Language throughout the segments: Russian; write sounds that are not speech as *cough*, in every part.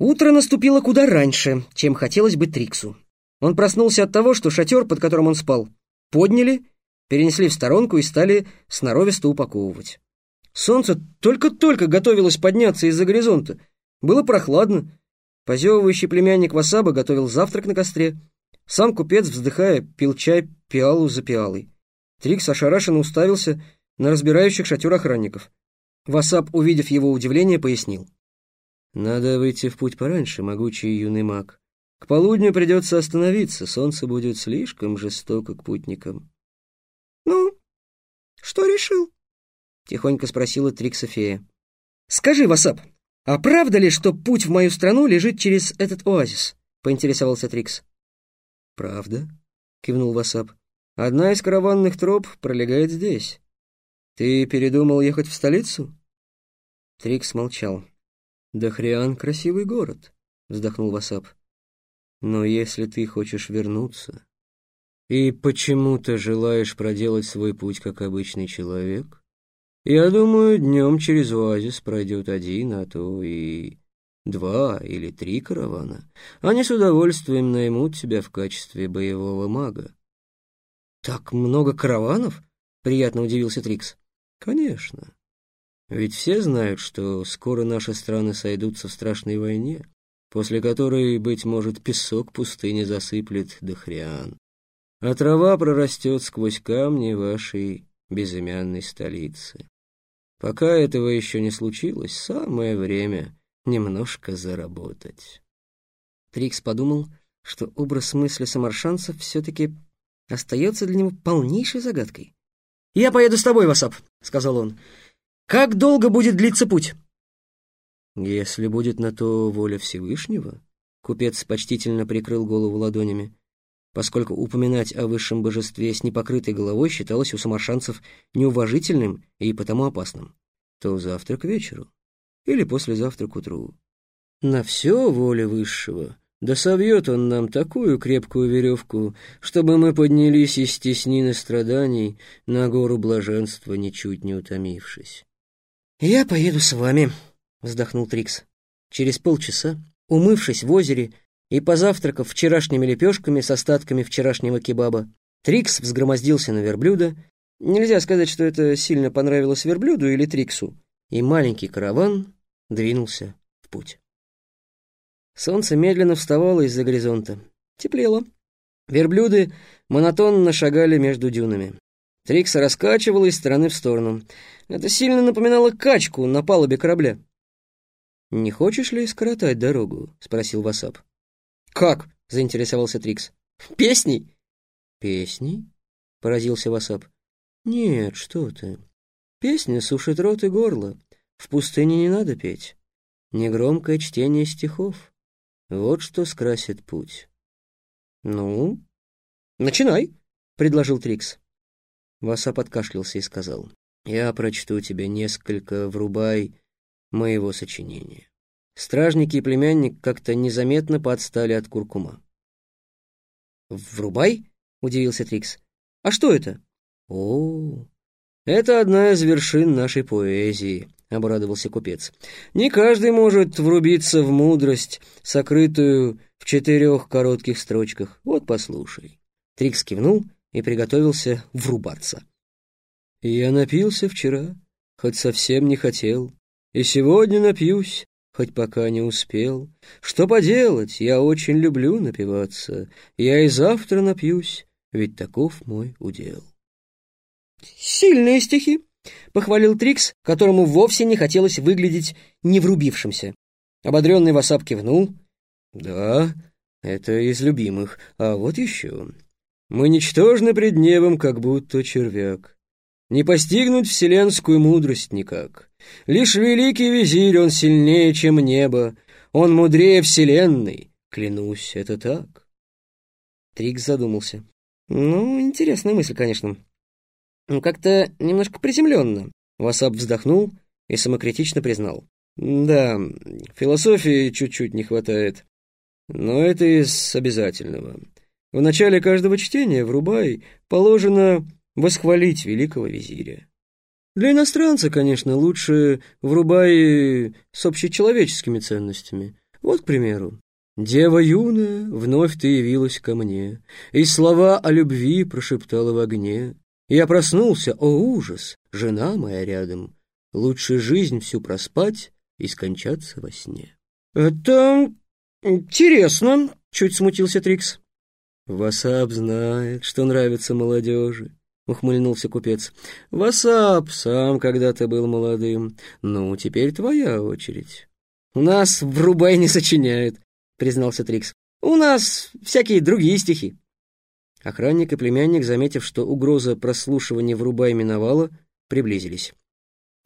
Утро наступило куда раньше, чем хотелось бы Триксу. Он проснулся от того, что шатер, под которым он спал, подняли, перенесли в сторонку и стали сноровисто упаковывать. Солнце только-только готовилось подняться из-за горизонта. Было прохладно. Позевывающий племянник Васаба готовил завтрак на костре. Сам купец, вздыхая, пил чай пиалу за пиалой. Трикс ошарашенно уставился на разбирающих шатер охранников. Васаб, увидев его удивление, пояснил. «Надо выйти в путь пораньше, могучий юный маг. К полудню придется остановиться, солнце будет слишком жестоко к путникам». «Ну, что решил?» — тихонько спросила Триксофея. «Скажи, Васап, а правда ли, что путь в мою страну лежит через этот оазис?» — поинтересовался Трикс. «Правда?» — кивнул Васап. «Одна из караванных троп пролегает здесь. Ты передумал ехать в столицу?» Трикс молчал. «Дахриан — красивый город», — вздохнул Васап. «Но если ты хочешь вернуться и почему-то желаешь проделать свой путь как обычный человек, я думаю, днем через оазис пройдет один, а то и два или три каравана. Они с удовольствием наймут тебя в качестве боевого мага. «Так много караванов?» — приятно удивился Трикс. «Конечно. Ведь все знают, что скоро наши страны сойдутся в страшной войне, после которой, быть может, песок пустыни засыплет Дохриан, а трава прорастет сквозь камни вашей безымянной столицы. Пока этого еще не случилось, самое время немножко заработать. Трикс подумал, что образ мысли самаршанцев все-таки остается для него полнейшей загадкой. «Я поеду с тобой, Васап», — сказал он. «Как долго будет длиться путь?» «Если будет на то воля Всевышнего», — купец почтительно прикрыл голову ладонями, поскольку упоминать о высшем божестве с непокрытой головой считалось у самаршанцев неуважительным и потому опасным, то завтра к вечеру или послезавтра к утру. На все воля высшего, да совьет он нам такую крепкую веревку, чтобы мы поднялись из теснины страданий на гору блаженства, ничуть не утомившись. «Я поеду с вами», — вздохнул Трикс. Через полчаса, умывшись в озере и позавтракав вчерашними лепешками с остатками вчерашнего кебаба, Трикс взгромоздился на верблюда. Нельзя сказать, что это сильно понравилось верблюду или Триксу. И маленький караван двинулся в путь. Солнце медленно вставало из-за горизонта. Теплело. Верблюды монотонно шагали между дюнами. Трикс раскачивала из стороны в сторону. Это сильно напоминало качку на палубе корабля. «Не хочешь ли скоротать дорогу?» — спросил Васап. «Как?» — заинтересовался Трикс. «Песней?» «Песней?» — поразился Васап. «Нет, что ты. Песня сушит рот и горло. В пустыне не надо петь. Негромкое чтение стихов. Вот что скрасит путь». «Ну, начинай», — предложил Трикс. Васап откашлялся и сказал. «Я прочту тебе несколько врубай моего сочинения». Стражники и племянник как-то незаметно подстали от куркума. «Врубай?» — удивился Трикс. «А что это?» «О, это одна из вершин нашей поэзии», — обрадовался купец. «Не каждый может врубиться в мудрость, сокрытую в четырех коротких строчках. Вот послушай». Трикс кивнул и приготовился врубаться. «Я напился вчера, хоть совсем не хотел, и сегодня напьюсь, хоть пока не успел. Что поделать, я очень люблю напиваться, я и завтра напьюсь, ведь таков мой удел. «Сильные стихи», — похвалил Трикс, которому вовсе не хотелось выглядеть неврубившимся. Ободренный Васап кивнул. «Да, это из любимых, а вот еще. Мы ничтожны пред небом, как будто червяк. Не постигнуть вселенскую мудрость никак. Лишь великий визирь, он сильнее, чем небо. Он мудрее вселенной. Клянусь, это так. Трикс задумался. Ну, интересная мысль, конечно. Ну, как-то немножко приземленно. Васап вздохнул и самокритично признал. Да, философии чуть-чуть не хватает. Но это из обязательного. В начале каждого чтения, врубай, положено восхвалить великого визиря. Для иностранца, конечно, лучше врубай с общечеловеческими ценностями, Вот, к примеру, «Дева юная, вновь ты явилась ко мне, и слова о любви прошептала в огне. Я проснулся, о ужас, жена моя рядом, лучше жизнь всю проспать и скончаться во сне». «Это интересно», — чуть смутился Трикс. «Васап знает, что нравится молодежи», — ухмыльнулся купец. «Васап сам когда-то был молодым. Ну, теперь твоя очередь». «У нас врубай не сочиняют», — признался Трикс. «У нас всякие другие стихи». Охранник и племянник, заметив, что угроза прослушивания врубай миновала, приблизились.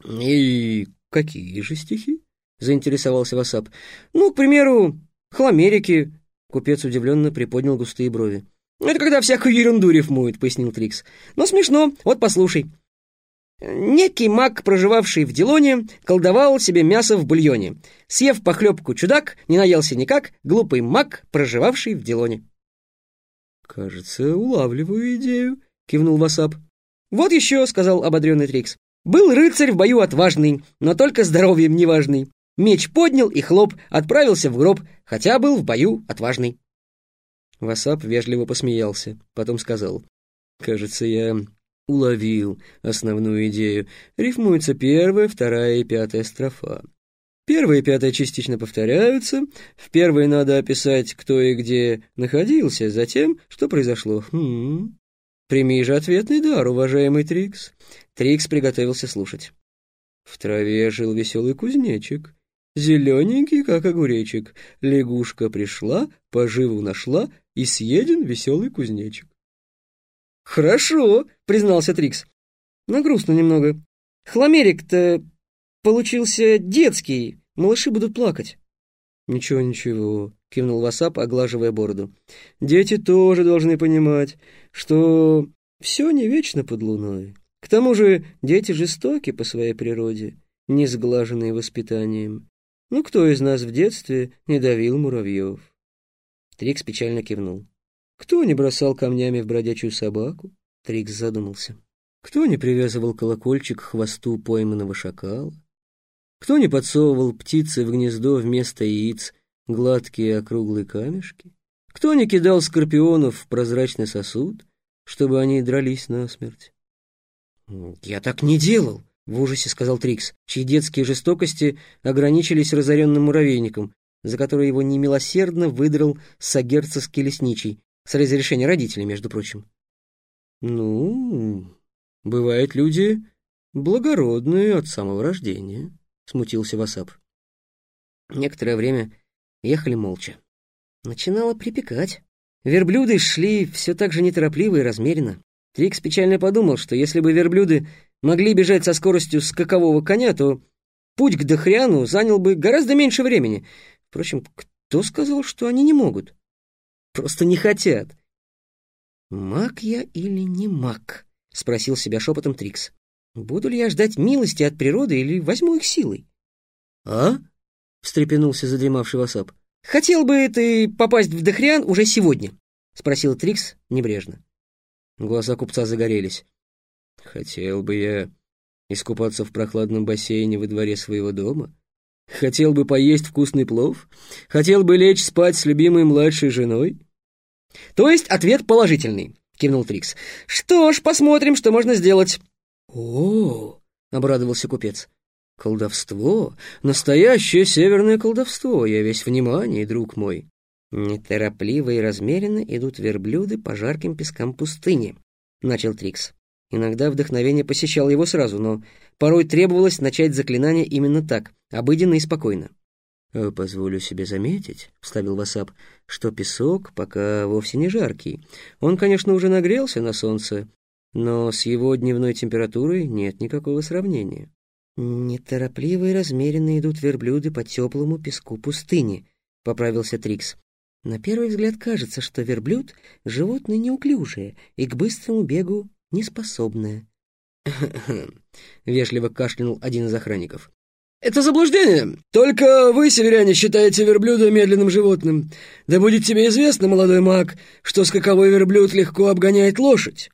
«И какие же стихи?» — заинтересовался Васап. «Ну, к примеру, хламерики», Купец удивленно приподнял густые брови. «Это когда всякую ерунду рифмует», — пояснил Трикс. «Но смешно. Вот послушай. Некий маг, проживавший в Дилоне, колдовал себе мясо в бульоне. Съев похлебку чудак, не наелся никак, глупый маг, проживавший в Дилоне. «Кажется, улавливаю идею», — кивнул Васап. «Вот еще», — сказал ободренный Трикс. «Был рыцарь в бою отважный, но только здоровьем неважный. Меч поднял и хлоп, отправился в гроб, хотя был в бою отважный. Васап вежливо посмеялся, потом сказал. «Кажется, я уловил основную идею. Рифмуется первая, вторая и пятая строфа. Первая и пятая частично повторяются. В первой надо описать, кто и где находился, затем, что произошло. Хм. Прими же ответный дар, уважаемый Трикс. Трикс приготовился слушать. В траве жил веселый кузнечик. Зелененький, как огуречек, лягушка пришла, поживу нашла, и съеден веселый кузнечик. «Хорошо», — признался Трикс. «Но грустно немного. Хламерик-то получился детский, малыши будут плакать». «Ничего, ничего», — кивнул Васап, оглаживая бороду. «Дети тоже должны понимать, что все не вечно под луной. К тому же дети жестоки по своей природе, не сглаженные воспитанием. Ну, кто из нас в детстве не давил муравьев? Трикс печально кивнул. Кто не бросал камнями в бродячую собаку? Трикс задумался. Кто не привязывал колокольчик к хвосту пойманного шакала? Кто не подсовывал птице в гнездо вместо яиц гладкие округлые камешки? Кто не кидал скорпионов в прозрачный сосуд, чтобы они дрались насмерть? «Я так не делал!» — в ужасе сказал Трикс, чьи детские жестокости ограничились разоренным муравейником, за который его немилосердно выдрал сагерцевский лесничий, с разрешения родителей, между прочим. «Ну, бывают люди благородные от самого рождения», — смутился Васап. Некоторое время ехали молча. Начинало припекать. Верблюды шли все так же неторопливо и размеренно. Трикс печально подумал, что если бы верблюды могли бежать со скоростью скакового коня, то путь к Дохряну занял бы гораздо меньше времени. Впрочем, кто сказал, что они не могут? Просто не хотят. «Маг я или не маг?» — спросил себя шепотом Трикс. «Буду ли я ждать милости от природы или возьму их силой?» «А?» — встрепенулся задремавший Васап. «Хотел бы ты попасть в Дохриан уже сегодня?» — спросил Трикс небрежно. Глаза купца загорелись. Хотел бы я искупаться в прохладном бассейне во дворе своего дома. Хотел бы поесть вкусный плов. Хотел бы лечь спать с любимой младшей женой. То есть ответ положительный, кивнул Трикс. Что ж, посмотрим, что можно сделать. О, обрадовался купец. Колдовство, настоящее северное колдовство, я весь внимание, друг мой. Неторопливо и размеренно идут верблюды по жарким пескам пустыни, начал Трикс. Иногда вдохновение посещало его сразу, но порой требовалось начать заклинание именно так, обыденно и спокойно. «Э, «Позволю себе заметить», — вставил Васап, — «что песок пока вовсе не жаркий. Он, конечно, уже нагрелся на солнце, но с его дневной температурой нет никакого сравнения». «Неторопливо и размеренно идут верблюды по теплому песку пустыни», — поправился Трикс. «На первый взгляд кажется, что верблюд — животное неуклюжее и к быстрому бегу неспособная. *laughs* вежливо кашлянул один из охранников. «Это заблуждение. Только вы, северяне, считаете верблюда медленным животным. Да будет тебе известно, молодой маг, что скаковой верблюд легко обгоняет лошадь».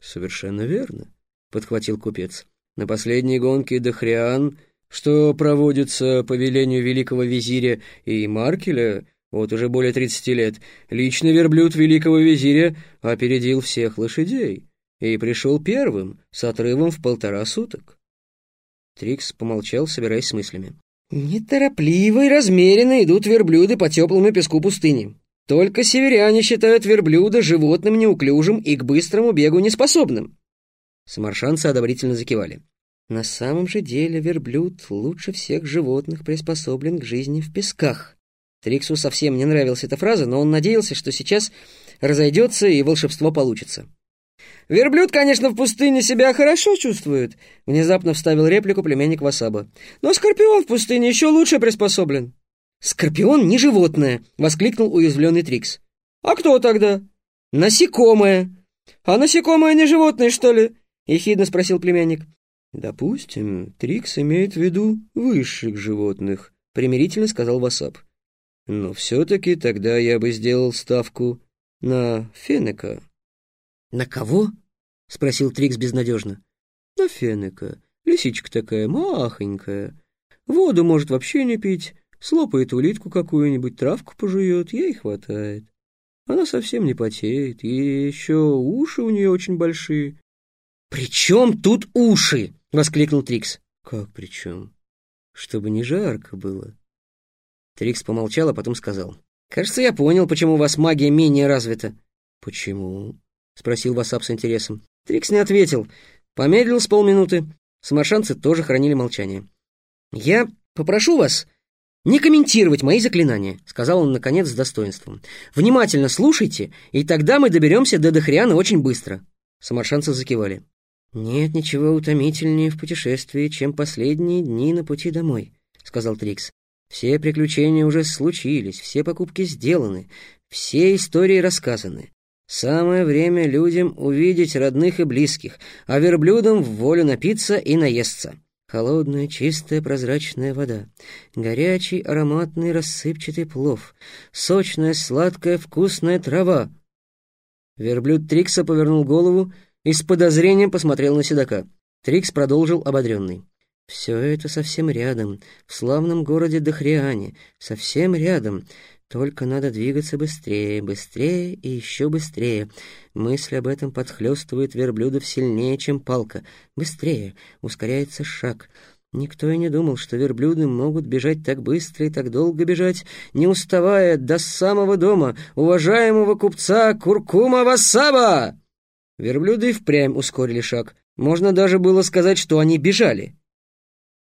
«Совершенно верно», — подхватил купец. «На последней гонке Дохриан что проводится по велению великого визиря и Маркеля вот уже более тридцати лет, личный верблюд великого визиря опередил всех лошадей и пришел первым с отрывом в полтора суток. Трикс помолчал, собираясь с мыслями. «Неторопливо и размеренно идут верблюды по теплому песку пустыни. Только северяне считают верблюда животным неуклюжим и к быстрому бегу неспособным». Самаршанцы одобрительно закивали. На самом же деле верблюд лучше всех животных приспособлен к жизни в песках. Триксу совсем не нравилась эта фраза, но он надеялся, что сейчас разойдется и волшебство получится. «Верблюд, конечно, в пустыне себя хорошо чувствует», — внезапно вставил реплику племянник Васаба. «Но скорпион в пустыне еще лучше приспособлен». «Скорпион не животное», — воскликнул уязвленный Трикс. «А кто тогда?» «Насекомое». «А насекомое не животное, что ли?» — ехидно спросил племянник. «Допустим, Трикс имеет в виду высших животных», — примирительно сказал Васап. «Но все-таки тогда я бы сделал ставку на Фенека». «На кого?» — спросил Трикс безнадежно. «На Фенека. Лисичка такая махонькая. Воду может вообще не пить, слопает улитку какую-нибудь, травку пожует, ей хватает. Она совсем не потеет, и еще уши у нее очень большие». «При чем тут уши?» — воскликнул Трикс. «Как при чем? Чтобы не жарко было». Трикс помолчал, а потом сказал. «Кажется, я понял, почему у вас магия менее развита». «Почему?» — спросил Васап с интересом. Трикс не ответил. Помедлил с полминуты. Самаршанцы тоже хранили молчание. «Я попрошу вас не комментировать мои заклинания», — сказал он, наконец, с достоинством. «Внимательно слушайте, и тогда мы доберемся до Дохриана очень быстро». Самаршанцы закивали. «Нет ничего утомительнее в путешествии, чем последние дни на пути домой», — сказал Трикс. «Все приключения уже случились, все покупки сделаны, все истории рассказаны. Самое время людям увидеть родных и близких, а верблюдам в волю напиться и наесться. Холодная, чистая, прозрачная вода, горячий, ароматный, рассыпчатый плов, сочная, сладкая, вкусная трава». Верблюд Трикса повернул голову и с подозрением посмотрел на седока. Трикс продолжил ободренный. «Все это совсем рядом, в славном городе Дохриане, совсем рядом. Только надо двигаться быстрее, быстрее и еще быстрее. Мысль об этом подхлестывает верблюдов сильнее, чем палка. Быстрее, ускоряется шаг». Никто и не думал, что верблюды могут бежать так быстро и так долго бежать, не уставая до самого дома уважаемого купца Куркума Вассаба. Верблюды впрямь ускорили шаг. Можно даже было сказать, что они бежали.